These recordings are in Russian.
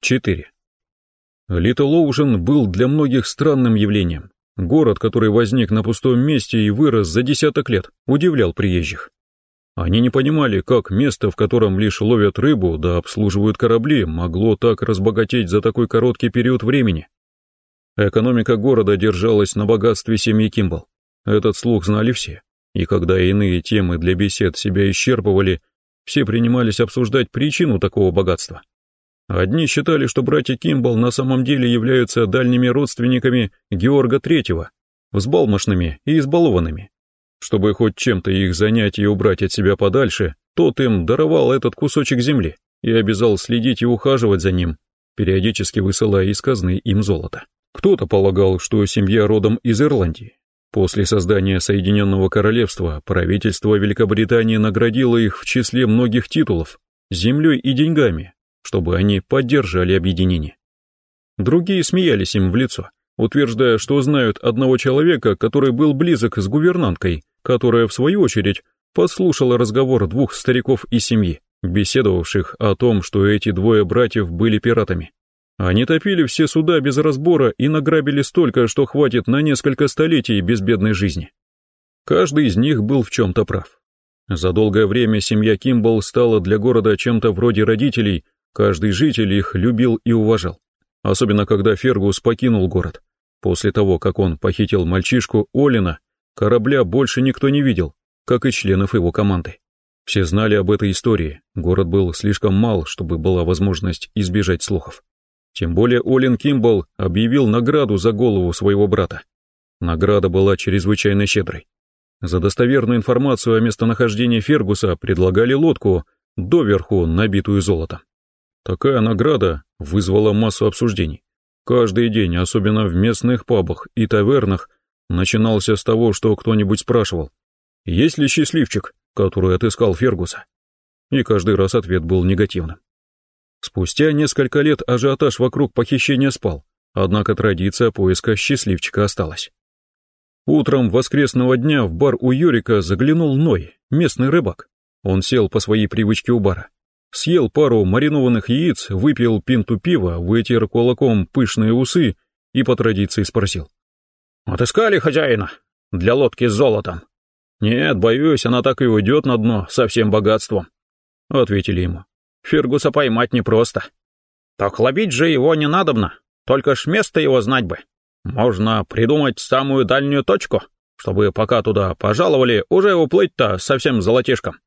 4. Литл Оушен был для многих странным явлением. Город, который возник на пустом месте и вырос за десяток лет, удивлял приезжих. Они не понимали, как место, в котором лишь ловят рыбу да обслуживают корабли, могло так разбогатеть за такой короткий период времени. Экономика города держалась на богатстве семьи Кимбл. Этот слух знали все, и когда иные темы для бесед себя исчерпывали, все принимались обсуждать причину такого богатства. Одни считали, что братья Кимбл на самом деле являются дальними родственниками Георга Третьего, взбалмошными и избалованными. Чтобы хоть чем-то их занять и убрать от себя подальше, тот им даровал этот кусочек земли и обязал следить и ухаживать за ним, периодически высылая из казны им золото. Кто-то полагал, что семья родом из Ирландии. После создания Соединенного Королевства правительство Великобритании наградило их в числе многих титулов, землей и деньгами, чтобы они поддержали объединение. Другие смеялись им в лицо, утверждая, что знают одного человека, который был близок с гувернанткой, которая, в свою очередь, послушала разговор двух стариков из семьи, беседовавших о том, что эти двое братьев были пиратами. Они топили все суда без разбора и награбили столько, что хватит на несколько столетий безбедной жизни. Каждый из них был в чем-то прав. За долгое время семья Кимбл стала для города чем-то вроде родителей, Каждый житель их любил и уважал. Особенно когда Фергус покинул город. После того, как он похитил мальчишку Олина, корабля больше никто не видел, как и членов его команды. Все знали об этой истории, город был слишком мал, чтобы была возможность избежать слухов. Тем более Олин Кимбл объявил награду за голову своего брата. Награда была чрезвычайно щедрой. За достоверную информацию о местонахождении Фергуса предлагали лодку, доверху набитую золотом. Такая награда вызвала массу обсуждений. Каждый день, особенно в местных пабах и тавернах, начинался с того, что кто-нибудь спрашивал, есть ли счастливчик, который отыскал Фергуса. И каждый раз ответ был негативным. Спустя несколько лет ажиотаж вокруг похищения спал, однако традиция поиска счастливчика осталась. Утром воскресного дня в бар у Юрика заглянул Ной, местный рыбак. Он сел по своей привычке у бара. Съел пару маринованных яиц, выпил пинту пива, вытер кулаком пышные усы и по традиции спросил. «Отыскали хозяина? Для лодки с золотом?» «Нет, боюсь, она так и уйдет на дно со всем богатством», — ответили ему. «Фергуса поймать непросто». «Так ловить же его не надобно, только ж место его знать бы. Можно придумать самую дальнюю точку, чтобы пока туда пожаловали, уже уплыть-то совсем золотишком».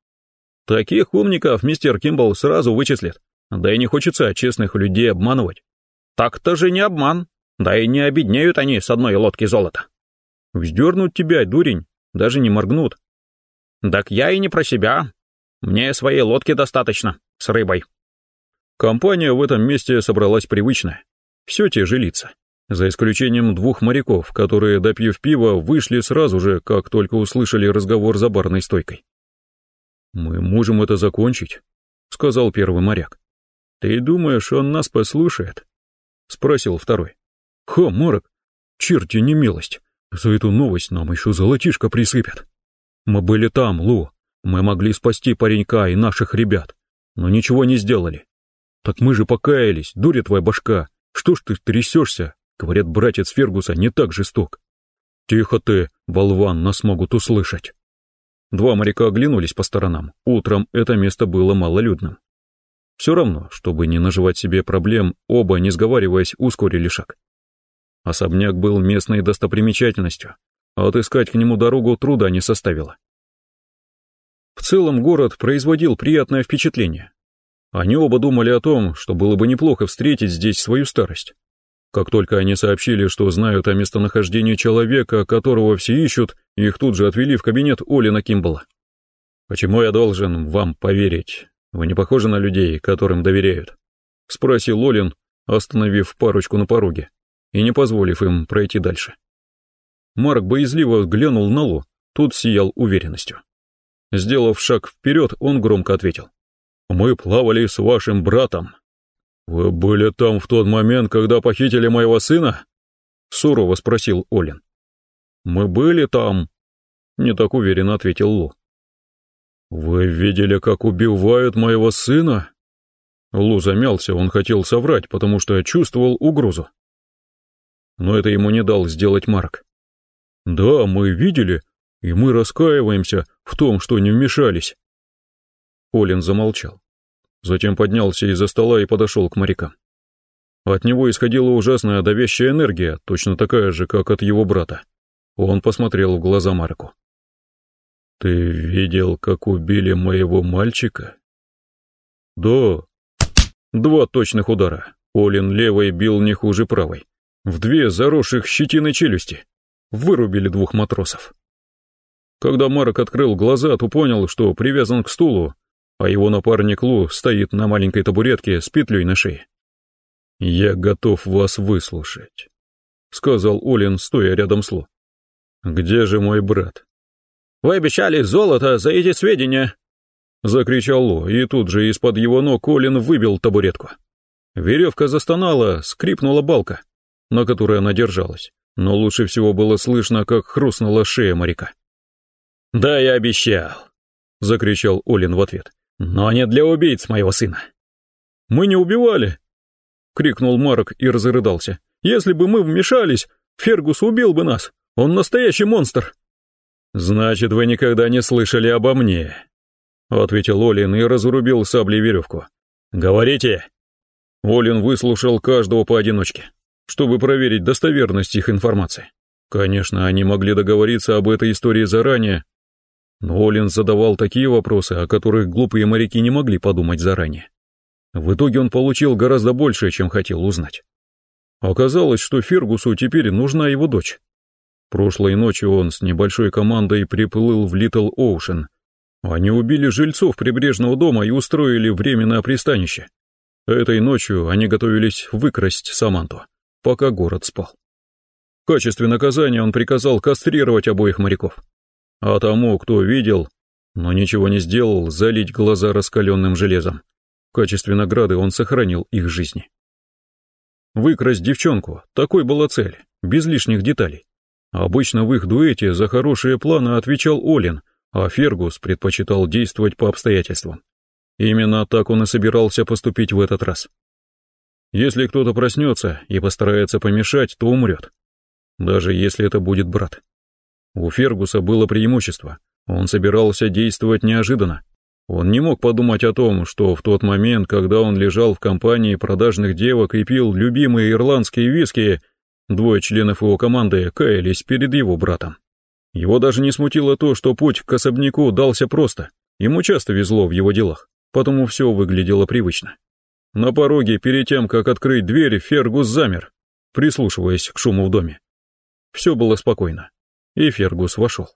Таких умников мистер Кимбл сразу вычислит. Да и не хочется честных людей обманывать. Так-то же не обман. Да и не обеднеют они с одной лодки золота. Вздернут тебя, дурень, даже не моргнут. Так я и не про себя. Мне своей лодки достаточно, с рыбой. Компания в этом месте собралась привычная. Все те же лица. За исключением двух моряков, которые, допив пива, вышли сразу же, как только услышали разговор за барной стойкой. «Мы можем это закончить», — сказал первый моряк. «Ты думаешь, он нас послушает?» — спросил второй. «Ха, Марок, черти не милость, за эту новость нам еще золотишко присыпят. Мы были там, Лу, мы могли спасти паренька и наших ребят, но ничего не сделали. Так мы же покаялись, дуря твоя башка, что ж ты трясешься? Говорят, братец Фергуса не так жесток. Тихо ты, болван, нас могут услышать. Два моряка оглянулись по сторонам. Утром это место было малолюдным. Все равно, чтобы не наживать себе проблем, оба, не сговариваясь, ускорили шаг. Особняк был местной достопримечательностью, а отыскать к нему дорогу труда не составило. В целом город производил приятное впечатление. Они оба думали о том, что было бы неплохо встретить здесь свою старость. Как только они сообщили, что знают о местонахождении человека, которого все ищут, их тут же отвели в кабинет Олина Кимбала. «Почему я должен вам поверить? Вы не похожи на людей, которым доверяют?» — спросил Олин, остановив парочку на пороге и не позволив им пройти дальше. Марк боязливо глянул на Лу, тут сиял уверенностью. Сделав шаг вперед, он громко ответил. «Мы плавали с вашим братом». «Вы были там в тот момент, когда похитили моего сына?» — сурово спросил Олин. «Мы были там», — не так уверенно ответил Лу. «Вы видели, как убивают моего сына?» Лу замялся, он хотел соврать, потому что чувствовал угрозу. Но это ему не дал сделать Марк. «Да, мы видели, и мы раскаиваемся в том, что не вмешались». Олин замолчал. Затем поднялся из-за стола и подошел к морякам. От него исходила ужасная давящая энергия, точно такая же, как от его брата. Он посмотрел в глаза Марку. «Ты видел, как убили моего мальчика?» «Да». Два точных удара. Олин левой бил не хуже правой. В две заросших щетиной челюсти. Вырубили двух матросов. Когда Марк открыл глаза, то понял, что привязан к стулу, а его напарник Лу стоит на маленькой табуретке с петлей на шее. «Я готов вас выслушать», — сказал Олин, стоя рядом с Лу. «Где же мой брат?» «Вы обещали золото за эти сведения!» Закричал Лу, и тут же из-под его ног Олин выбил табуретку. Веревка застонала, скрипнула балка, на которой она держалась, но лучше всего было слышно, как хрустнула шея моряка. «Да, я обещал!» — закричал Олин в ответ. «Но не для убийц моего сына!» «Мы не убивали!» — крикнул Марк и разрыдался. «Если бы мы вмешались, Фергус убил бы нас! Он настоящий монстр!» «Значит, вы никогда не слышали обо мне», — ответил Олин и разрубил саблей веревку. «Говорите!» Олин выслушал каждого поодиночке, чтобы проверить достоверность их информации. Конечно, они могли договориться об этой истории заранее, но Олин задавал такие вопросы, о которых глупые моряки не могли подумать заранее. В итоге он получил гораздо больше, чем хотел узнать. Оказалось, что Фергусу теперь нужна его дочь. Прошлой ночью он с небольшой командой приплыл в Литл Оушен. Они убили жильцов прибрежного дома и устроили временное пристанище. Этой ночью они готовились выкрасть Саманту, пока город спал. В качестве наказания он приказал кастрировать обоих моряков. А тому, кто видел, но ничего не сделал, залить глаза раскаленным железом. В качестве награды он сохранил их жизни. Выкрасть девчонку, такой была цель, без лишних деталей. Обычно в их дуэте за хорошие планы отвечал Олин, а Фергус предпочитал действовать по обстоятельствам. Именно так он и собирался поступить в этот раз. Если кто-то проснется и постарается помешать, то умрет. Даже если это будет брат. У Фергуса было преимущество. Он собирался действовать неожиданно. Он не мог подумать о том, что в тот момент, когда он лежал в компании продажных девок и пил любимые ирландские виски, Двое членов его команды каялись перед его братом. Его даже не смутило то, что путь к особняку дался просто. Ему часто везло в его делах, потому все выглядело привычно. На пороге, перед тем, как открыть дверь, Фергус замер, прислушиваясь к шуму в доме. Все было спокойно, и Фергус вошел.